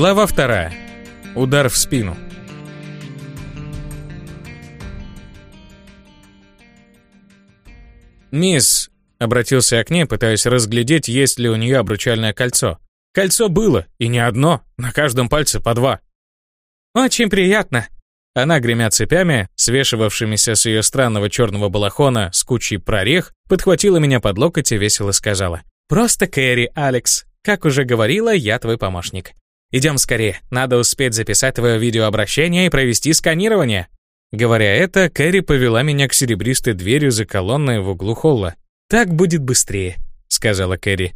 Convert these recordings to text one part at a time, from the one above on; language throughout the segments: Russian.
Глава вторая. Удар в спину. «Мисс», — обратился я к ней, пытаясь разглядеть, есть ли у нее обручальное кольцо. Кольцо было, и не одно, на каждом пальце по два. «Очень приятно», она, гремя цепями, свешивавшимися с ее странного черного балахона с кучей прорех, подхватила меня под локоть и весело сказала. «Просто Кэрри, Алекс. Как уже говорила, я твой помощник. Идем скорее, надо успеть записать твое видеообращение и провести сканирование». Говоря это, Кэрри повела меня к серебристой двери за колонной в углу холла. «Так будет быстрее», — сказала Кэрри.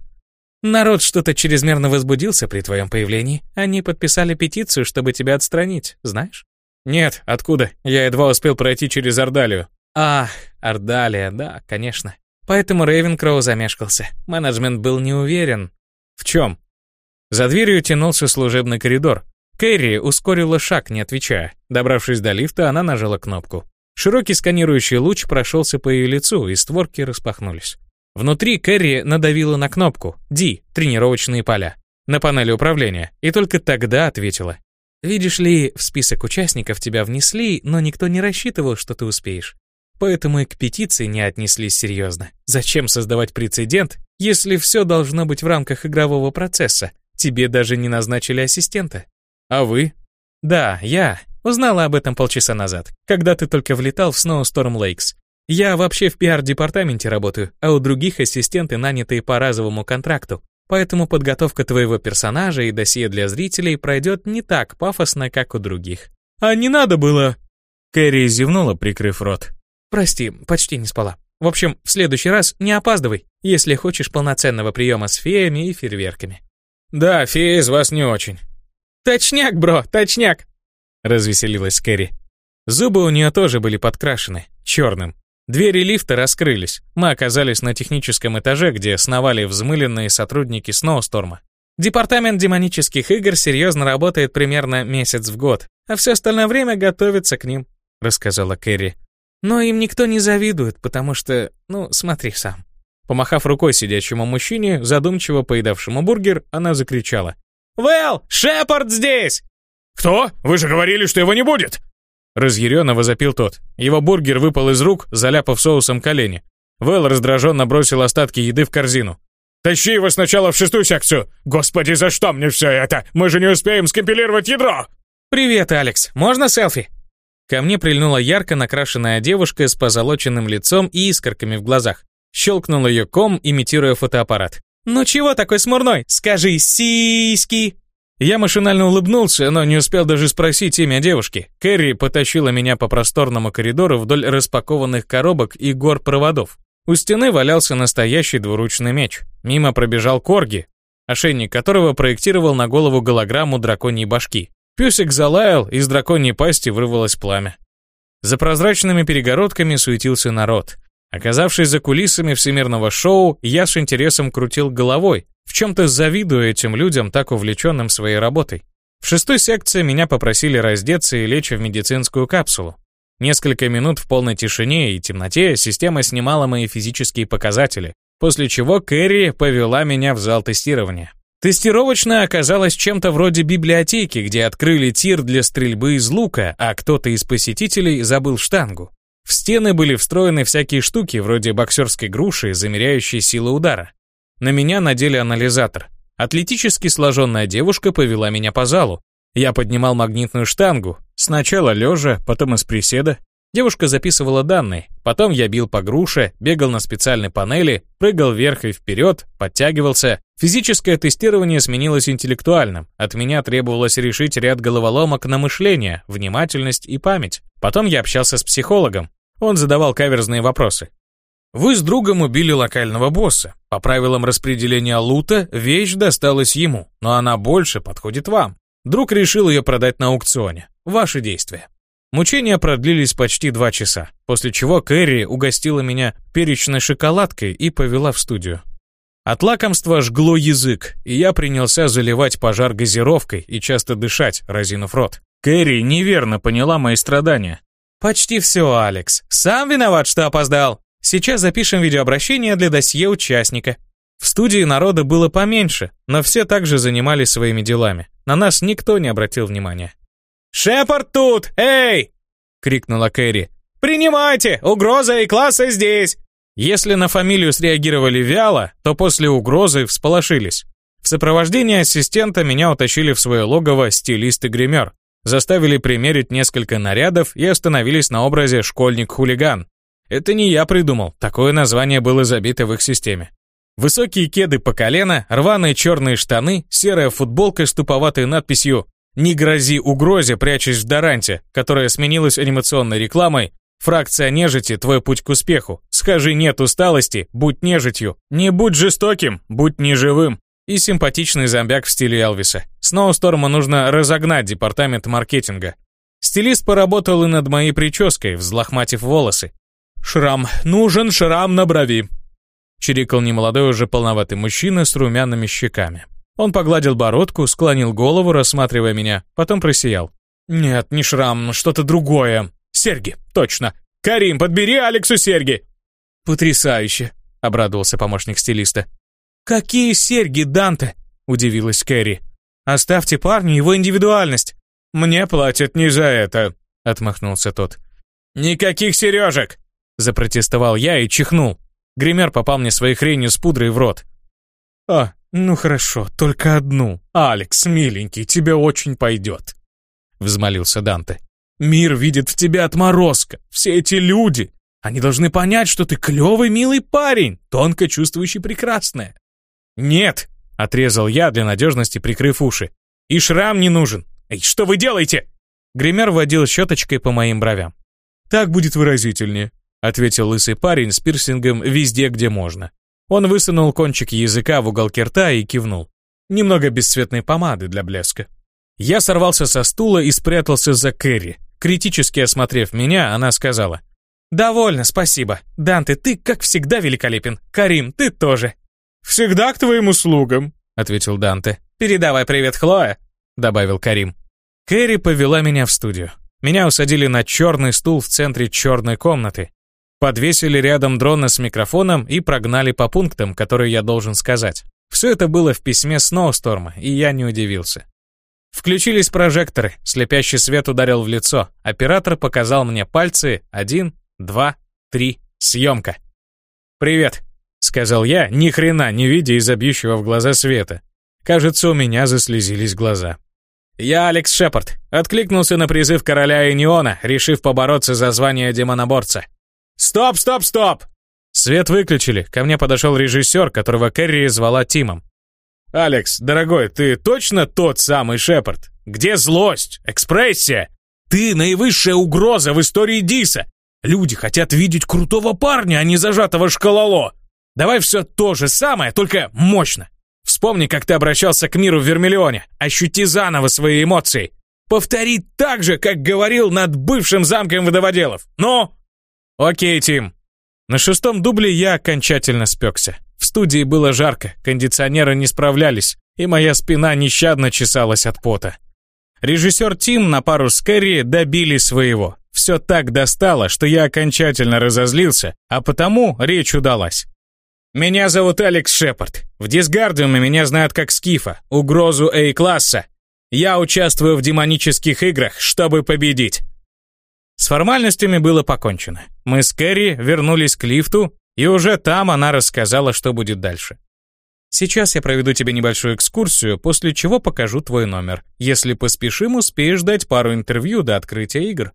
«Народ что-то чрезмерно возбудился при твоем появлении. Они подписали петицию, чтобы тебя отстранить, знаешь?» «Нет, откуда? Я едва успел пройти через Ордалию». «Ах, Ордалия, да, конечно. Поэтому Рейвенкроу замешкался. Менеджмент был не уверен». «В чем?» За дверью тянулся служебный коридор. Кэрри ускорила шаг, не отвечая. Добравшись до лифта, она нажала кнопку. Широкий сканирующий луч прошелся по ее лицу, и створки распахнулись. Внутри Кэрри надавила на кнопку «Ди» — тренировочные поля, на панели управления, и только тогда ответила. Видишь ли, в список участников тебя внесли, но никто не рассчитывал, что ты успеешь. Поэтому и к петиции не отнеслись серьезно. Зачем создавать прецедент, если все должно быть в рамках игрового процесса? Тебе даже не назначили ассистента. А вы? Да, я. Узнала об этом полчаса назад, когда ты только влетал в Snowstorm Lakes. Я вообще в пиар-департаменте работаю, а у других ассистенты нанятые по разовому контракту. Поэтому подготовка твоего персонажа и досье для зрителей пройдет не так пафосно, как у других. А не надо было. Кэрри зевнула, прикрыв рот. Прости, почти не спала. В общем, в следующий раз не опаздывай, если хочешь полноценного приема с феями и фейерверками. Да, фея из вас не очень. Точняк, бро, точняк! Развеселилась Кэрри. Зубы у нее тоже были подкрашены, черным, Двери лифта раскрылись. Мы оказались на техническом этаже, где сновали взмыленные сотрудники Сноусторма. Департамент демонических игр серьезно работает примерно месяц в год, а все остальное время готовится к ним, рассказала Кэрри. Но им никто не завидует, потому что, ну, смотри сам. Помахав рукой сидящему мужчине, задумчиво поедавшему бургер, она закричала. «Вэл, Шепард здесь!» «Кто? Вы же говорили, что его не будет!» Разъяренно возопил тот. Его бургер выпал из рук, заляпав соусом колени. Вэл раздраженно бросил остатки еды в корзину. «Тащи его сначала в шестую секцию! Господи, за что мне все это? Мы же не успеем скомпилировать ядро!» «Привет, Алекс. Можно селфи?» Ко мне прильнула ярко накрашенная девушка с позолоченным лицом и искорками в глазах. Щелкнул ее ком, имитируя фотоаппарат. «Ну чего такой смурной? Скажи сиськи!» Я машинально улыбнулся, но не успел даже спросить имя девушки. Кэрри потащила меня по просторному коридору вдоль распакованных коробок и гор проводов. У стены валялся настоящий двуручный меч. Мимо пробежал Корги, ошейник которого проектировал на голову голограмму драконьей башки. Песик залаял, из драконьей пасти вырвалось пламя. За прозрачными перегородками суетился народ. Оказавшись за кулисами всемирного шоу, я с интересом крутил головой, в чем-то завидую этим людям, так увлеченным своей работой. В шестой секции меня попросили раздеться и лечь в медицинскую капсулу. Несколько минут в полной тишине и темноте система снимала мои физические показатели, после чего Кэрри повела меня в зал тестирования. Тестировочная оказалась чем-то вроде библиотеки, где открыли тир для стрельбы из лука, а кто-то из посетителей забыл штангу. В стены были встроены всякие штуки, вроде боксерской груши, замеряющей силу удара. На меня надели анализатор. Атлетически сложенная девушка повела меня по залу. Я поднимал магнитную штангу, сначала лежа, потом из приседа. Девушка записывала данные, потом я бил по груше, бегал на специальной панели, прыгал вверх и вперед, подтягивался. Физическое тестирование сменилось интеллектуальным. От меня требовалось решить ряд головоломок на мышление, внимательность и память. Потом я общался с психологом. Он задавал каверзные вопросы. Вы с другом убили локального босса. По правилам распределения лута, вещь досталась ему, но она больше подходит вам. Друг решил ее продать на аукционе. Ваши действия. Мучения продлились почти два часа, после чего Кэрри угостила меня перечной шоколадкой и повела в студию. От лакомства жгло язык, и я принялся заливать пожар газировкой и часто дышать, разинув рот. Кэрри неверно поняла мои страдания. «Почти все, Алекс. Сам виноват, что опоздал. Сейчас запишем видеообращение для досье участника. В студии народа было поменьше, но все также занимались своими делами. На нас никто не обратил внимания. «Шепард тут! Эй!» — крикнула Кэрри. «Принимайте! Угроза и класса здесь!» Если на фамилию среагировали вяло, то после угрозы всполошились. В сопровождении ассистента меня утащили в свое логово стилист и гример, заставили примерить несколько нарядов и остановились на образе «школьник-хулиган». Это не я придумал, такое название было забито в их системе. Высокие кеды по колено, рваные черные штаны, серая футболка с туповатой надписью «Не грози угрозе, прячась в Даранте», которая сменилась анимационной рекламой «Фракция нежити, твой путь к успеху. Скажи нет усталости, будь нежитью. Не будь жестоким, будь неживым». И симпатичный зомбяк в стиле Элвиса. Сноусторму нужно разогнать департамент маркетинга. Стилист поработал и над моей прической, взлохматив волосы. «Шрам. Нужен шрам на брови», — чирикал немолодой уже полноватый мужчина с румяными щеками. Он погладил бородку, склонил голову, рассматривая меня, потом просиял. «Нет, не шрам, что-то другое. Серьги, точно. Карим, подбери Алексу серьги!» «Потрясающе!» — обрадовался помощник стилиста. «Какие серьги, Данте?» — удивилась Кэрри. «Оставьте парню его индивидуальность». «Мне платят не за это», — отмахнулся тот. «Никаких сережек!» — запротестовал я и чихнул. Гример попал мне своей хренью с пудрой в рот. «А, ну хорошо, только одну. Алекс, миленький, тебе очень пойдет», — взмолился Данте. «Мир видит в тебе отморозка. Все эти люди, они должны понять, что ты клевый, милый парень, тонко чувствующий прекрасное». «Нет», — отрезал я для надежности, прикрыв уши. «И шрам не нужен. Эй, что вы делаете?» Гример водил щеточкой по моим бровям. «Так будет выразительнее», — ответил лысый парень с пирсингом везде, где можно. Он высунул кончик языка в уголке рта и кивнул. Немного бесцветной помады для блеска. Я сорвался со стула и спрятался за Кэрри. Критически осмотрев меня, она сказала. «Довольно, спасибо. Данте, ты, как всегда, великолепен. Карим, ты тоже». «Всегда к твоим услугам», — ответил Данте. «Передавай привет, Хлоя», — добавил Карим. Кэрри повела меня в студию. Меня усадили на черный стул в центре черной комнаты. Подвесили рядом дрона с микрофоном и прогнали по пунктам, которые я должен сказать. Все это было в письме Сноусторма, и я не удивился. Включились прожекторы, слепящий свет ударил в лицо. Оператор показал мне пальцы. Один, два, три, съемка. «Привет», — сказал я, ни хрена не видя бьющего в глаза света. Кажется, у меня заслезились глаза. «Я Алекс Шепард. Откликнулся на призыв короля Эниона, решив побороться за звание демоноборца. «Стоп, стоп, стоп!» Свет выключили. Ко мне подошел режиссер, которого Кэрри звала Тимом. «Алекс, дорогой, ты точно тот самый Шепард? Где злость, экспрессия? Ты наивысшая угроза в истории Диса. Люди хотят видеть крутого парня, а не зажатого шкалоло. Давай все то же самое, только мощно. Вспомни, как ты обращался к миру в Вермиллионе. Ощути заново свои эмоции. Повтори так же, как говорил над бывшим замком водоводелов. Ну, «Окей, Тим». На шестом дубле я окончательно спекся. В студии было жарко, кондиционеры не справлялись, и моя спина нещадно чесалась от пота. Режиссер Тим на пару с Кэрри добили своего. Все так достало, что я окончательно разозлился, а потому речь удалась. «Меня зовут Алекс Шепард. В Дисгардиуме меня знают как Скифа, угрозу A-класса. Я участвую в демонических играх, чтобы победить. С формальностями было покончено. Мы с Кэрри вернулись к лифту, и уже там она рассказала, что будет дальше. Сейчас я проведу тебе небольшую экскурсию, после чего покажу твой номер. Если поспешим, успеешь дать пару интервью до открытия игр.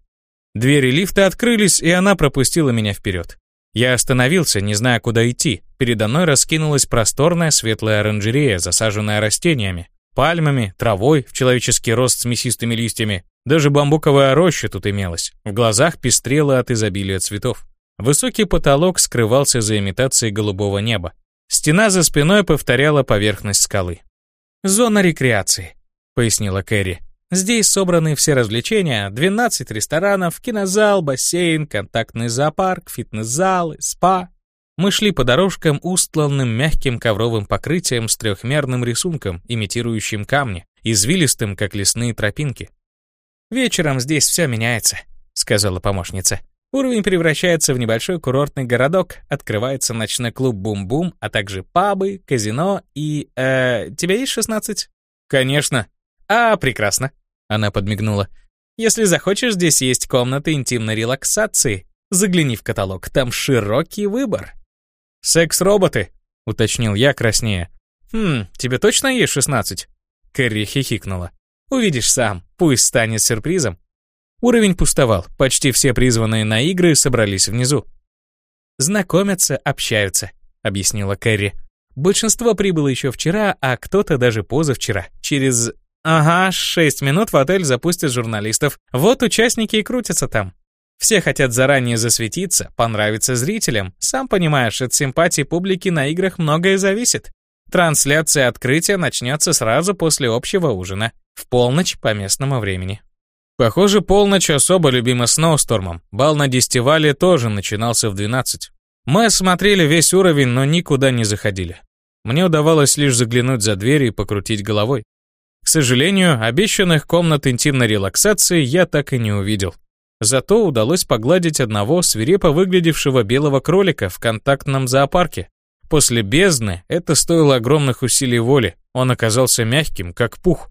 Двери лифта открылись, и она пропустила меня вперед. Я остановился, не зная, куда идти. Передо мной раскинулась просторная светлая оранжерея, засаженная растениями, пальмами, травой в человеческий рост с мясистыми листьями, даже бамбуковая роща тут имелась. В глазах пестрела от изобилия цветов. Высокий потолок скрывался за имитацией голубого неба. Стена за спиной повторяла поверхность скалы. «Зона рекреации», — пояснила Кэрри. «Здесь собраны все развлечения, 12 ресторанов, кинозал, бассейн, контактный зоопарк, фитнес-залы, спа». Мы шли по дорожкам, устланным мягким ковровым покрытием с трехмерным рисунком, имитирующим камни, извилистым, как лесные тропинки. «Вечером здесь все меняется», — сказала помощница. Уровень превращается в небольшой курортный городок, открывается ночной клуб «Бум-Бум», а также пабы, казино и... Э, тебя есть 16? Конечно. А, прекрасно. Она подмигнула. Если захочешь, здесь есть комната интимной релаксации. Загляни в каталог, там широкий выбор. Секс-роботы, уточнил я краснее. Хм, тебе точно есть 16? Кэрри хихикнула. Увидишь сам, пусть станет сюрпризом. Уровень пустовал, почти все призванные на игры собрались внизу. «Знакомятся, общаются», — объяснила Кэрри. «Большинство прибыло еще вчера, а кто-то даже позавчера. Через... Ага, шесть минут в отель запустят журналистов. Вот участники и крутятся там. Все хотят заранее засветиться, понравиться зрителям. Сам понимаешь, от симпатии публики на играх многое зависит. Трансляция открытия начнется сразу после общего ужина, в полночь по местному времени. Похоже, полночь особо любима Сноустормом. Бал на дестивале тоже начинался в 12. Мы осмотрели весь уровень, но никуда не заходили. Мне удавалось лишь заглянуть за дверь и покрутить головой. К сожалению, обещанных комнат интимной релаксации я так и не увидел. Зато удалось погладить одного свирепо выглядевшего белого кролика в контактном зоопарке. После бездны это стоило огромных усилий воли, он оказался мягким, как пух.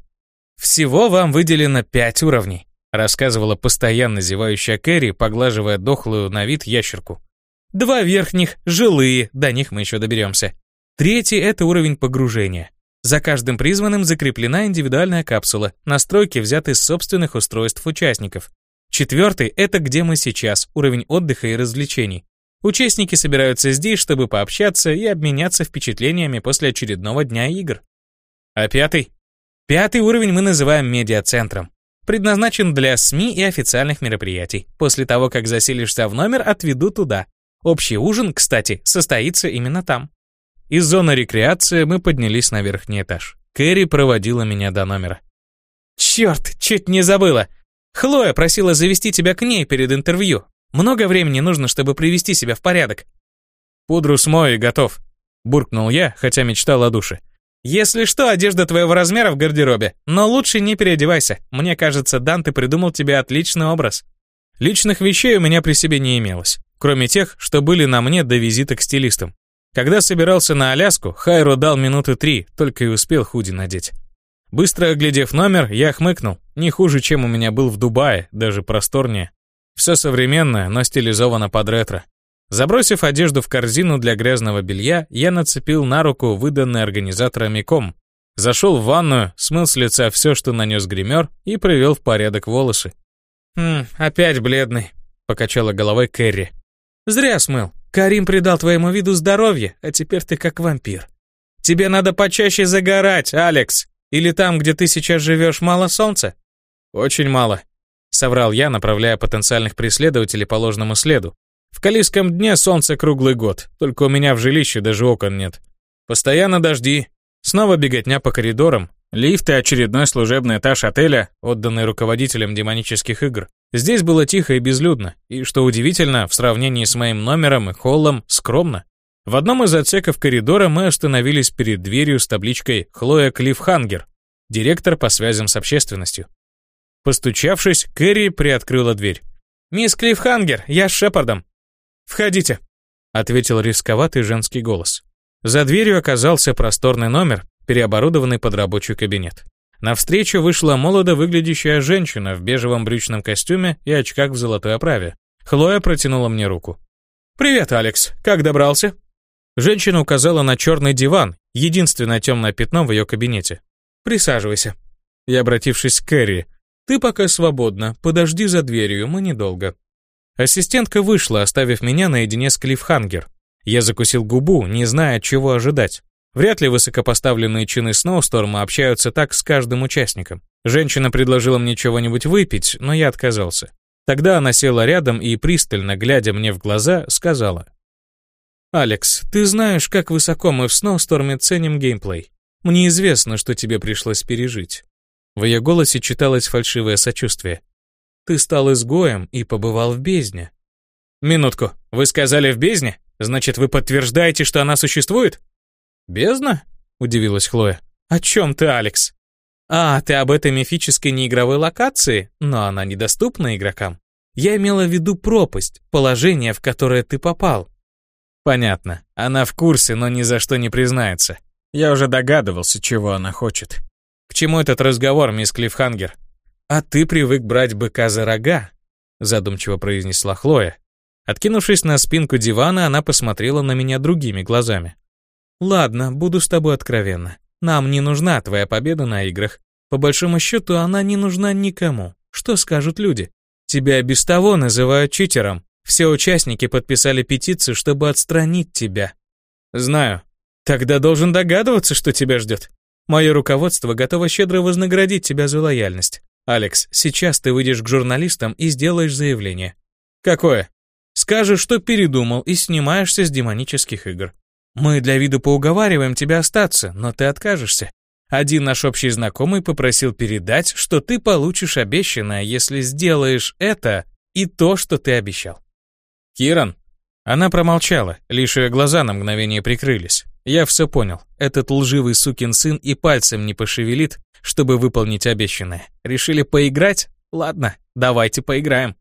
Всего вам выделено пять уровней рассказывала постоянно зевающая Кэрри, поглаживая дохлую на вид ящерку. Два верхних, жилые, до них мы еще доберемся. Третий — это уровень погружения. За каждым призванным закреплена индивидуальная капсула, настройки взяты из собственных устройств участников. Четвертый — это где мы сейчас, уровень отдыха и развлечений. Участники собираются здесь, чтобы пообщаться и обменяться впечатлениями после очередного дня игр. А пятый? Пятый уровень мы называем медиацентром предназначен для СМИ и официальных мероприятий. После того, как заселишься в номер, отведу туда. Общий ужин, кстати, состоится именно там. Из зоны рекреации мы поднялись на верхний этаж. Кэрри проводила меня до номера. «Черт, чуть не забыла. Хлоя просила завести тебя к ней перед интервью. Много времени нужно, чтобы привести себя в порядок». «Пудру смою и готов», — буркнул я, хотя мечтал о душе. Если что, одежда твоего размера в гардеробе, но лучше не переодевайся. Мне кажется, Данте придумал тебе отличный образ. Личных вещей у меня при себе не имелось, кроме тех, что были на мне до визита к стилистам. Когда собирался на Аляску, Хайро дал минуты три, только и успел худи надеть. Быстро оглядев номер, я хмыкнул. Не хуже, чем у меня был в Дубае, даже просторнее. Все современное, но стилизовано под ретро. Забросив одежду в корзину для грязного белья, я нацепил на руку выданный организаторами ком. Зашел в ванную, смыл с лица все, что нанес гример, и привел в порядок волосы. «Хм, опять бледный», — покачала головой Кэрри. «Зря смыл. Карим придал твоему виду здоровье, а теперь ты как вампир. Тебе надо почаще загорать, Алекс. Или там, где ты сейчас живешь, мало солнца?» «Очень мало», — соврал я, направляя потенциальных преследователей по ложному следу, в Калийском дне солнце круглый год, только у меня в жилище даже окон нет. Постоянно дожди. Снова беготня по коридорам, лифты, очередной служебный этаж отеля, отданный руководителям демонических игр. Здесь было тихо и безлюдно, и, что удивительно, в сравнении с моим номером и холлом, скромно. В одном из отсеков коридора мы остановились перед дверью с табличкой «Хлоя Клиффхангер», директор по связям с общественностью. Постучавшись, Кэрри приоткрыла дверь. «Мисс Клиффхангер, я с Шепардом. «Входите», — ответил рисковатый женский голос. За дверью оказался просторный номер, переоборудованный под рабочий кабинет. Навстречу вышла молодо выглядящая женщина в бежевом брючном костюме и очках в золотой оправе. Хлоя протянула мне руку. «Привет, Алекс. Как добрался?» Женщина указала на черный диван, единственное темное пятно в ее кабинете. «Присаживайся». И, обратившись к Кэрри, «Ты пока свободна, подожди за дверью, мы недолго». Ассистентка вышла, оставив меня наедине с Клиффхангер. Я закусил губу, не зная, чего ожидать. Вряд ли высокопоставленные чины Сноусторма общаются так с каждым участником. Женщина предложила мне чего-нибудь выпить, но я отказался. Тогда она села рядом и, пристально глядя мне в глаза, сказала. «Алекс, ты знаешь, как высоко мы в Сноусторме ценим геймплей. Мне известно, что тебе пришлось пережить». В ее голосе читалось фальшивое сочувствие. Ты стал изгоем и побывал в бездне. Минутку, вы сказали в бездне? Значит, вы подтверждаете, что она существует? Бездна? Удивилась Хлоя. О чем ты, Алекс? А, ты об этой мифической неигровой локации? Но она недоступна игрокам. Я имела в виду пропасть, положение, в которое ты попал. Понятно. Она в курсе, но ни за что не признается. Я уже догадывался, чего она хочет. Чему этот разговор, мисс Клиффхангер? А ты привык брать быка за рога, задумчиво произнесла Хлоя. Откинувшись на спинку дивана, она посмотрела на меня другими глазами. Ладно, буду с тобой откровенна. Нам не нужна твоя победа на играх. По большому счету, она не нужна никому. Что скажут люди? Тебя без того называют читером. Все участники подписали петицию, чтобы отстранить тебя. Знаю. Тогда должен догадываться, что тебя ждет. Мое руководство готово щедро вознаградить тебя за лояльность. Алекс, сейчас ты выйдешь к журналистам и сделаешь заявление. Какое? Скажешь, что передумал и снимаешься с демонических игр. Мы для виду поуговариваем тебя остаться, но ты откажешься. Один наш общий знакомый попросил передать, что ты получишь обещанное, если сделаешь это и то, что ты обещал. Киран? Она промолчала, лишь ее глаза на мгновение прикрылись. Я все понял. Этот лживый сукин сын и пальцем не пошевелит, чтобы выполнить обещанное. Решили поиграть? Ладно, давайте поиграем.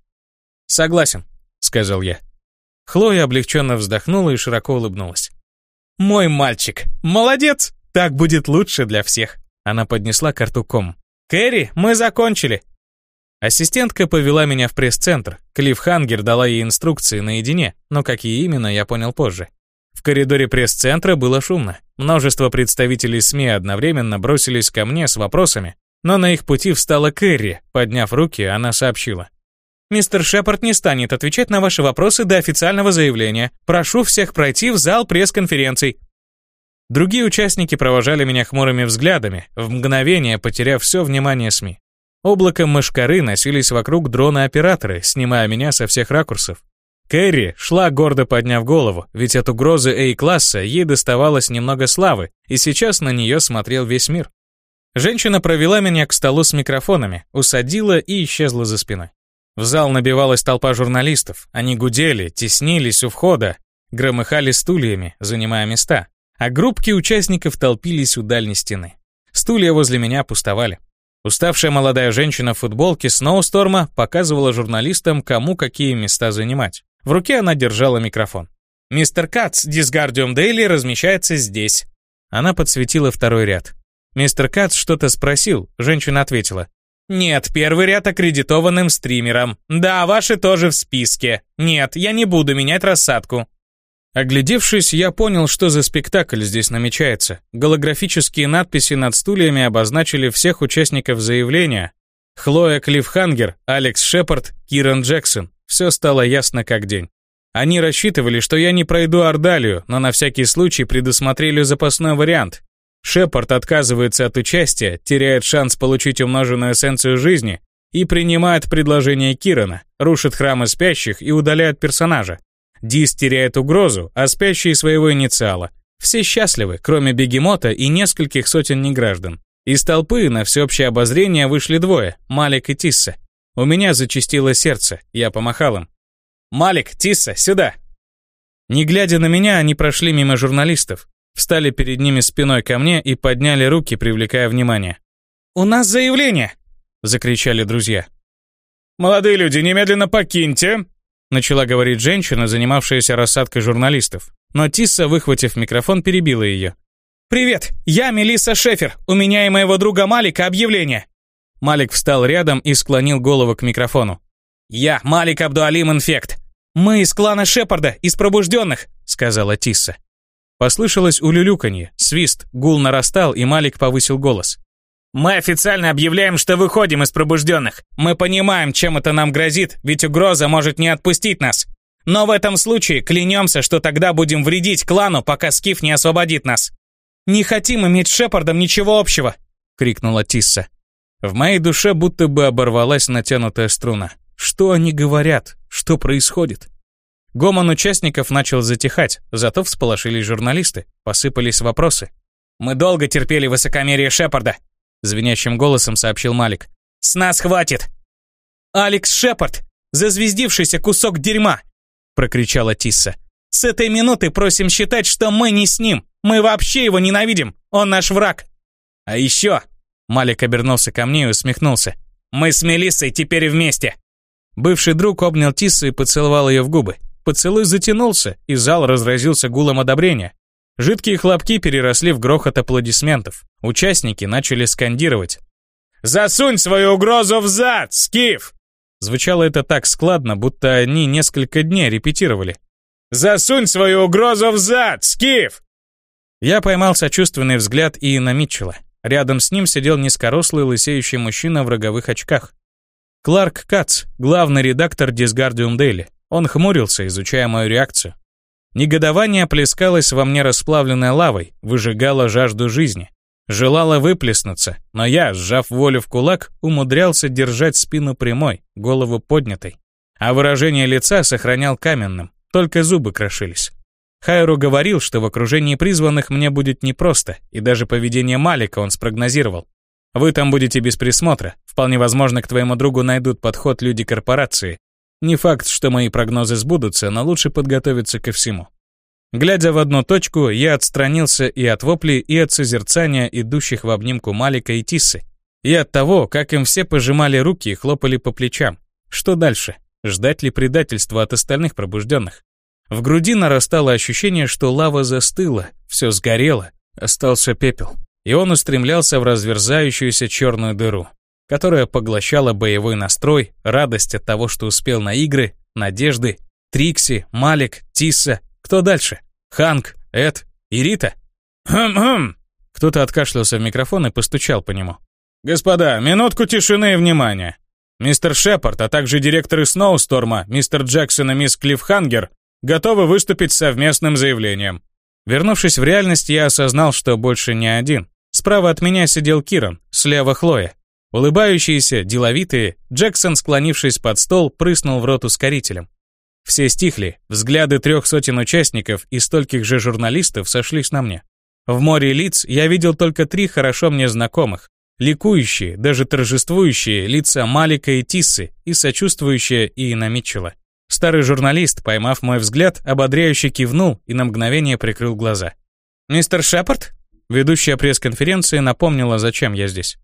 Согласен, сказал я. Хлоя облегченно вздохнула и широко улыбнулась. «Мой мальчик! Молодец! Так будет лучше для всех!» Она поднесла карту ком. «Кэрри, мы закончили!» Ассистентка повела меня в пресс-центр. Клифф Хангер дала ей инструкции наедине, но какие именно, я понял позже. Коридоре пресс-центра было шумно. Множество представителей СМИ одновременно бросились ко мне с вопросами, но на их пути встала Кэрри. Подняв руки, она сообщила. «Мистер Шепард не станет отвечать на ваши вопросы до официального заявления. Прошу всех пройти в зал пресс-конференций». Другие участники провожали меня хмурыми взглядами, в мгновение потеряв все внимание СМИ. Облаком мышкары носились вокруг дрона-операторы, снимая меня со всех ракурсов. Кэрри шла гордо подняв голову, ведь от угрозы A-класса ей доставалось немного славы, и сейчас на нее смотрел весь мир. Женщина провела меня к столу с микрофонами, усадила и исчезла за спиной. В зал набивалась толпа журналистов, они гудели, теснились у входа, громыхали стульями, занимая места, а группки участников толпились у дальней стены. Стулья возле меня пустовали. Уставшая молодая женщина в футболке Сноусторма показывала журналистам, кому какие места занимать. В руке она держала микрофон. «Мистер Кац, Дисгардиум Дейли размещается здесь». Она подсветила второй ряд. Мистер Кац что-то спросил, женщина ответила. «Нет, первый ряд аккредитованным стримером. Да, ваши тоже в списке. Нет, я не буду менять рассадку». Оглядевшись, я понял, что за спектакль здесь намечается. Голографические надписи над стульями обозначили всех участников заявления. Хлоя Клиффхангер, Алекс Шепард, Киран Джексон. Все стало ясно как день. Они рассчитывали, что я не пройду Ордалию, но на всякий случай предусмотрели запасной вариант. Шепард отказывается от участия, теряет шанс получить умноженную эссенцию жизни и принимает предложение Кирана, рушит храмы спящих и удаляет персонажа. Дис теряет угрозу, а спящие своего инициала. Все счастливы, кроме бегемота и нескольких сотен неграждан. Из толпы на всеобщее обозрение вышли двое, Малик и Тисса. У меня зачастило сердце, я помахал им. «Малик, Тисса, сюда!» Не глядя на меня, они прошли мимо журналистов, встали перед ними спиной ко мне и подняли руки, привлекая внимание. «У нас заявление!» — закричали друзья. «Молодые люди, немедленно покиньте!» — начала говорить женщина, занимавшаяся рассадкой журналистов. Но Тисса, выхватив микрофон, перебила ее. «Привет, я Мелисса Шефер. У меня и моего друга Малика объявление. Малик встал рядом и склонил голову к микрофону. «Я Малик Абдуалим Инфект. Мы из клана Шепарда, из пробужденных», — сказала Тисса. Послышалось улюлюканье, свист, гул нарастал, и Малик повысил голос. «Мы официально объявляем, что выходим из пробужденных. Мы понимаем, чем это нам грозит, ведь угроза может не отпустить нас. Но в этом случае клянемся, что тогда будем вредить клану, пока Скиф не освободит нас». «Не хотим иметь с Шепардом ничего общего!» — крикнула Тисса. В моей душе будто бы оборвалась натянутая струна. Что они говорят? Что происходит? Гомон участников начал затихать, зато всполошились журналисты, посыпались вопросы. «Мы долго терпели высокомерие Шепарда», — звенящим голосом сообщил Малик. «С нас хватит!» «Алекс Шепард, зазвездившийся кусок дерьма!» — прокричала Тисса. «С этой минуты просим считать, что мы не с ним. Мы вообще его ненавидим. Он наш враг. А еще Малик обернулся ко мне и усмехнулся. «Мы с Мелиссой теперь вместе!» Бывший друг обнял Тиссу и поцеловал ее в губы. Поцелуй затянулся, и зал разразился гулом одобрения. Жидкие хлопки переросли в грохот аплодисментов. Участники начали скандировать. «Засунь свою угрозу в зад, Скиф!» Звучало это так складно, будто они несколько дней репетировали. «Засунь свою угрозу в зад, Скиф!» Я поймал сочувственный взгляд Иена Митчелла. Рядом с ним сидел низкорослый лысеющий мужчина в роговых очках. Кларк Кац, главный редактор Disguardium Daily. Он хмурился, изучая мою реакцию. Негодование плескалось во мне расплавленной лавой, выжигало жажду жизни. Желало выплеснуться, но я, сжав волю в кулак, умудрялся держать спину прямой, голову поднятой. А выражение лица сохранял каменным, только зубы крошились. Хайру говорил, что в окружении призванных мне будет непросто, и даже поведение Малика он спрогнозировал. Вы там будете без присмотра. Вполне возможно, к твоему другу найдут подход люди корпорации. Не факт, что мои прогнозы сбудутся, но лучше подготовиться ко всему. Глядя в одну точку, я отстранился и от воплей, и от созерцания идущих в обнимку Малика и Тиссы, и от того, как им все пожимали руки и хлопали по плечам. Что дальше? Ждать ли предательства от остальных пробужденных? В груди нарастало ощущение, что лава застыла, все сгорело, остался пепел. И он устремлялся в разверзающуюся черную дыру, которая поглощала боевой настрой, радость от того, что успел на игры, надежды, Трикси, Малик, Тисса. Кто дальше? Ханк, Эд и Рита? Хм-хм. Кто-то откашлялся в микрофон и постучал по нему. «Господа, минутку тишины и внимания. Мистер Шепард, а также директоры Сноусторма, мистер Джексон и мисс Клиффхангер готовы выступить совместным заявлением. Вернувшись в реальность, я осознал, что больше не один. Справа от меня сидел Киран, слева Хлоя. Улыбающиеся, деловитые, Джексон, склонившись под стол, прыснул в рот ускорителем. Все стихли, взгляды трех сотен участников и стольких же журналистов сошлись на мне. В море лиц я видел только три хорошо мне знакомых, ликующие, даже торжествующие лица Малика и Тиссы и сочувствующие Иена Митчелла. Старый журналист, поймав мой взгляд, ободряюще кивнул и на мгновение прикрыл глаза. «Мистер Шепард?» Ведущая пресс-конференции напомнила, зачем я здесь.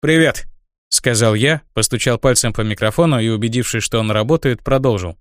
«Привет», — сказал я, постучал пальцем по микрофону и, убедившись, что он работает, продолжил.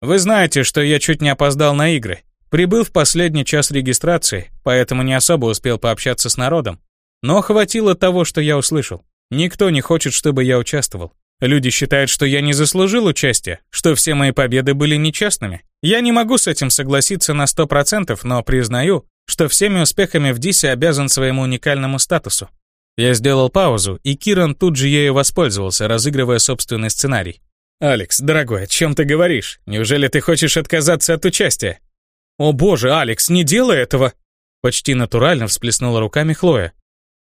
«Вы знаете, что я чуть не опоздал на игры. Прибыл в последний час регистрации, поэтому не особо успел пообщаться с народом. Но хватило того, что я услышал. Никто не хочет, чтобы я участвовал. Люди считают, что я не заслужил участия, что все мои победы были нечестными. Я не могу с этим согласиться на 100%, но признаю, что всеми успехами в Дисе обязан своему уникальному статусу. Я сделал паузу, и Киран тут же ею воспользовался, разыгрывая собственный сценарий. «Алекс, дорогой, о чем ты говоришь? Неужели ты хочешь отказаться от участия?» «О боже, Алекс, не делай этого!» Почти натурально всплеснула руками Хлоя.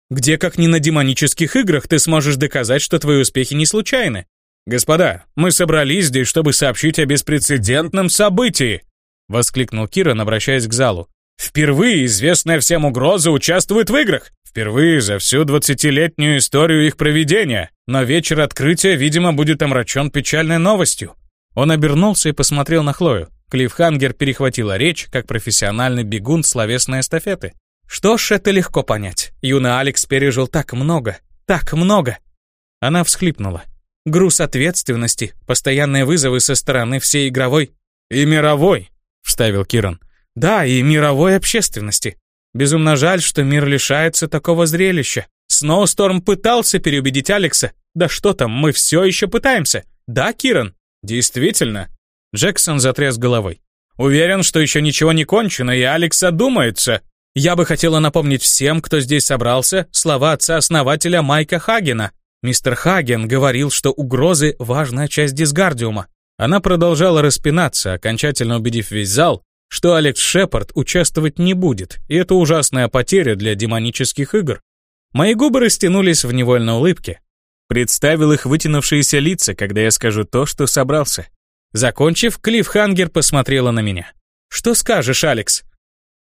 Где, как ни на демонических играх, ты сможешь доказать, что твои успехи не случайны? Господа, мы собрались здесь, чтобы сообщить о беспрецедентном событии!» Воскликнул Киран, обращаясь к залу. «Впервые известная всем угроза участвует в играх! Впервые за всю двадцатилетнюю историю их проведения! Но вечер открытия, видимо, будет омрачен печальной новостью!» Он обернулся и посмотрел на Хлою. Клиффхангер перехватила речь, как профессиональный бегун словесной эстафеты. Что ж, это легко понять. Юный Алекс пережил так много, так много. Она всхлипнула. Груз ответственности, постоянные вызовы со стороны всей игровой и мировой, вставил Киран. Да, и мировой общественности. Безумно жаль, что мир лишается такого зрелища. Сноусторм пытался переубедить Алекса. Да что там, мы все еще пытаемся. Да, Киран? Действительно. Джексон затряс головой. Уверен, что еще ничего не кончено, и Алекс одумается. Я бы хотела напомнить всем, кто здесь собрался, слова отца-основателя Майка Хагена. Мистер Хаген говорил, что угрозы – важная часть дисгардиума. Она продолжала распинаться, окончательно убедив весь зал, что Алекс Шепард участвовать не будет, и это ужасная потеря для демонических игр. Мои губы растянулись в невольной улыбке. Представил их вытянувшиеся лица, когда я скажу то, что собрался. Закончив, Клифф Хангер посмотрела на меня. «Что скажешь, Алекс?»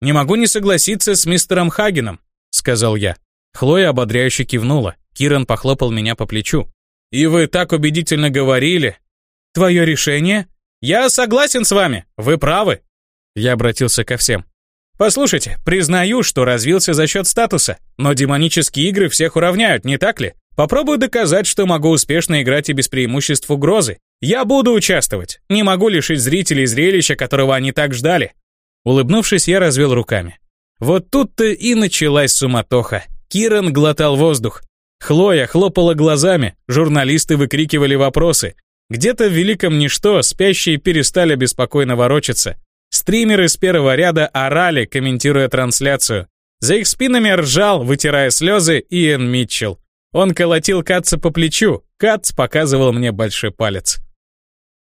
«Не могу не согласиться с мистером Хагеном», — сказал я. Хлоя ободряюще кивнула. Киран похлопал меня по плечу. «И вы так убедительно говорили». «Твое решение?» «Я согласен с вами. Вы правы». Я обратился ко всем. «Послушайте, признаю, что развился за счет статуса, но демонические игры всех уравняют, не так ли? Попробую доказать, что могу успешно играть и без преимуществ угрозы. Я буду участвовать. Не могу лишить зрителей зрелища, которого они так ждали. Улыбнувшись, я развел руками. Вот тут-то и началась суматоха. Киран глотал воздух. Хлоя хлопала глазами, журналисты выкрикивали вопросы. Где-то в великом ничто спящие перестали беспокойно ворочаться. Стримеры с первого ряда орали, комментируя трансляцию. За их спинами ржал, вытирая слезы, Иэн Митчелл. Он колотил Катца по плечу, Катц показывал мне большой палец.